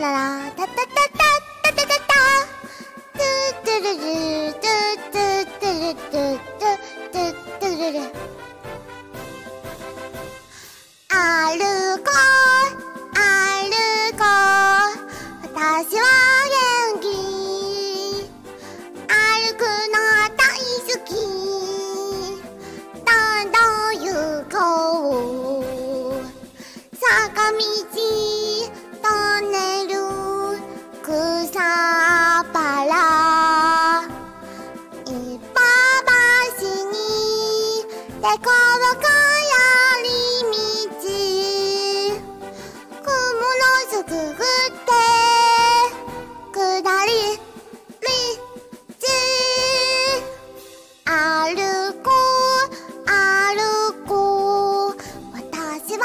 ララタタタタタタタタトゥトゥルルトゥトゥトゥルトゥトゥトゥルル歩こう歩こう私は元気歩くの大好きどんどん行こう坂道わかやり道。雲のすぐぐって下り道。歩こう歩こう。私は